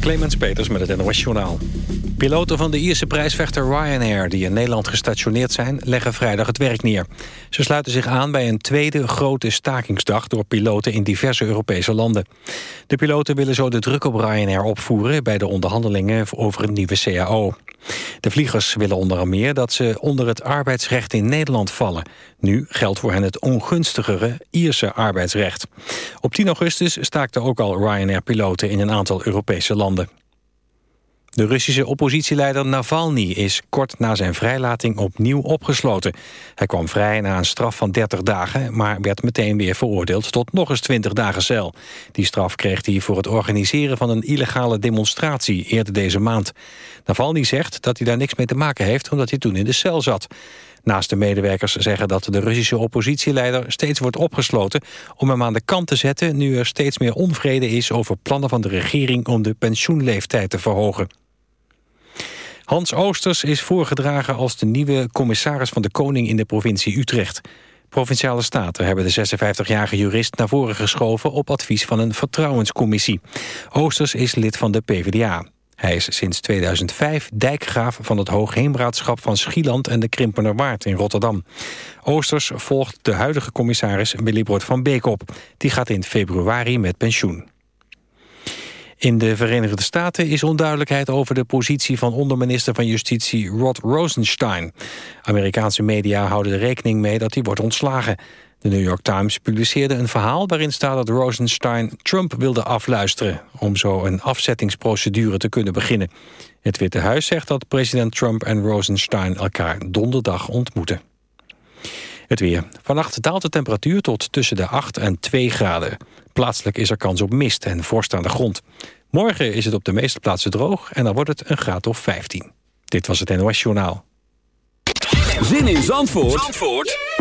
Clemens Peters met het NOS Journaal. Piloten van de Ierse prijsvechter Ryanair die in Nederland gestationeerd zijn... leggen vrijdag het werk neer. Ze sluiten zich aan bij een tweede grote stakingsdag... door piloten in diverse Europese landen. De piloten willen zo de druk op Ryanair opvoeren... bij de onderhandelingen over een nieuwe CAO. De vliegers willen onder meer dat ze onder het arbeidsrecht in Nederland vallen. Nu geldt voor hen het ongunstigere Ierse arbeidsrecht. Op 10 augustus staakten ook al Ryanair-piloten in een aantal Europese landen. De Russische oppositieleider Navalny is kort na zijn vrijlating opnieuw opgesloten. Hij kwam vrij na een straf van 30 dagen, maar werd meteen weer veroordeeld tot nog eens 20 dagen cel. Die straf kreeg hij voor het organiseren van een illegale demonstratie eerder deze maand. Navalny zegt dat hij daar niks mee te maken heeft omdat hij toen in de cel zat. Naast de medewerkers zeggen dat de Russische oppositieleider steeds wordt opgesloten om hem aan de kant te zetten nu er steeds meer onvrede is over plannen van de regering om de pensioenleeftijd te verhogen. Hans Oosters is voorgedragen als de nieuwe commissaris van de Koning in de provincie Utrecht. Provinciale staten hebben de 56-jarige jurist naar voren geschoven op advies van een vertrouwenscommissie. Oosters is lid van de PvdA. Hij is sinds 2005 dijkgraaf van het Hoogheemraadschap van Schieland en de Krimpenerwaard in Rotterdam. Oosters volgt de huidige commissaris Willibrord van Beek op. Die gaat in februari met pensioen. In de Verenigde Staten is onduidelijkheid over de positie van onderminister van Justitie Rod Rosenstein. Amerikaanse media houden er rekening mee dat hij wordt ontslagen. De New York Times publiceerde een verhaal waarin staat dat Rosenstein Trump wilde afluisteren... om zo een afzettingsprocedure te kunnen beginnen. Het Witte Huis zegt dat president Trump en Rosenstein elkaar donderdag ontmoeten. Het weer. Vannacht daalt de temperatuur tot tussen de 8 en 2 graden. Plaatselijk is er kans op mist en vorst aan de grond. Morgen is het op de meeste plaatsen droog en dan wordt het een graad of 15. Dit was het NOS Journaal. Zin in Zandvoort, Zandvoort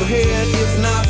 your head not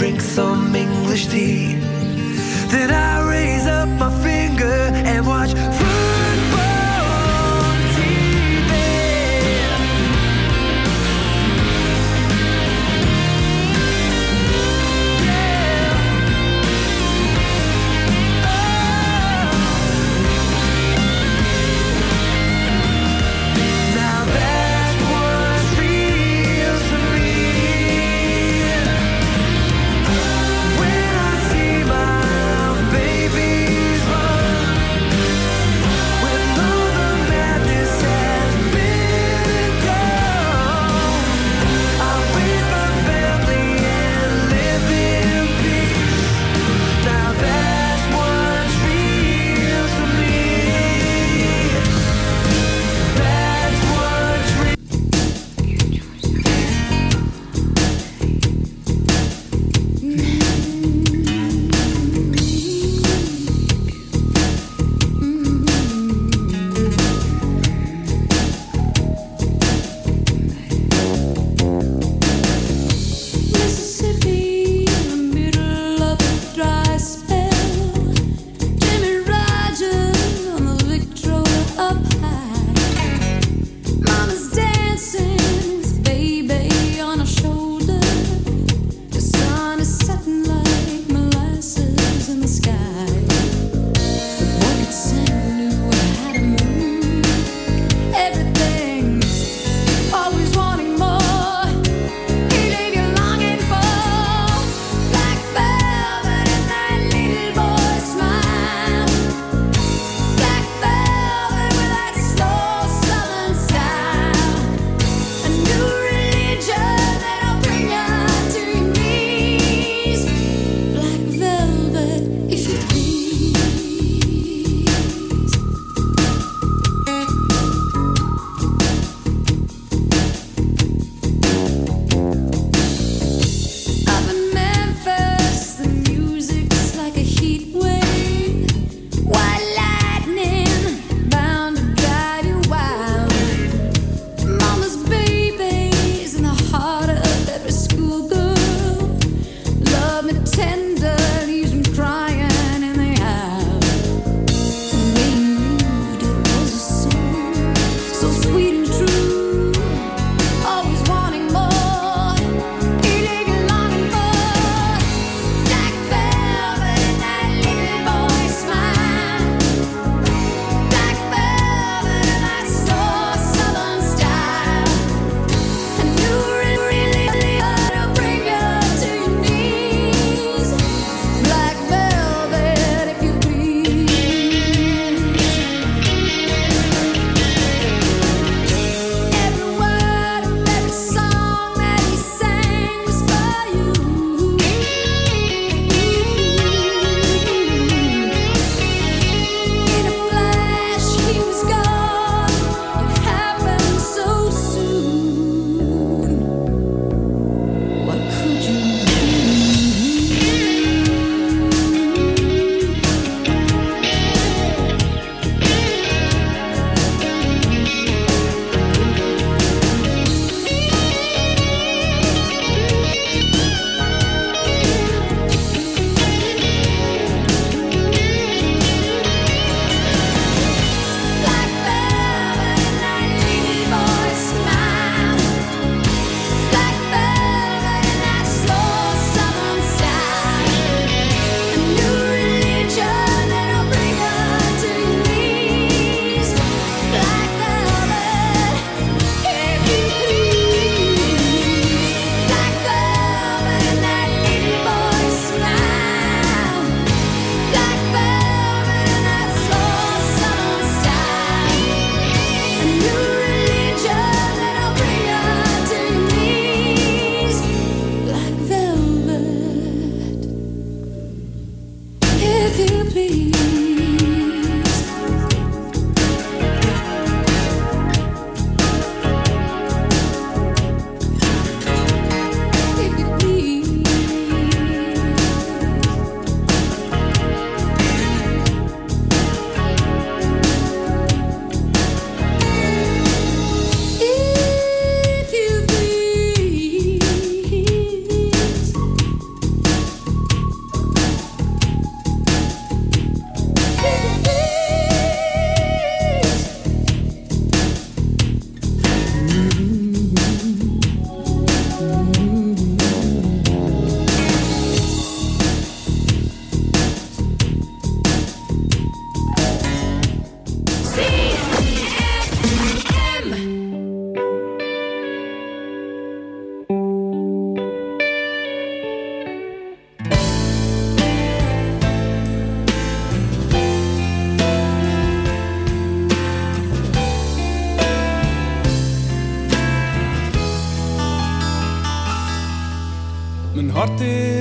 drink so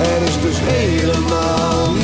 Er is dus helemaal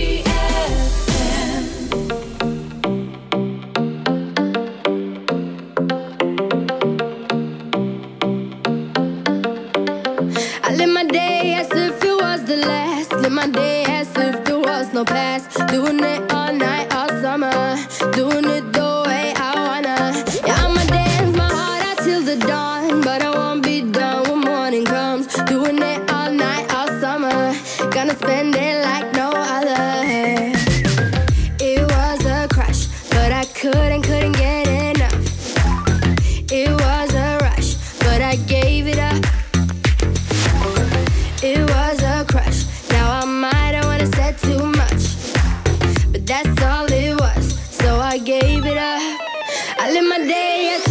it up. I live my day as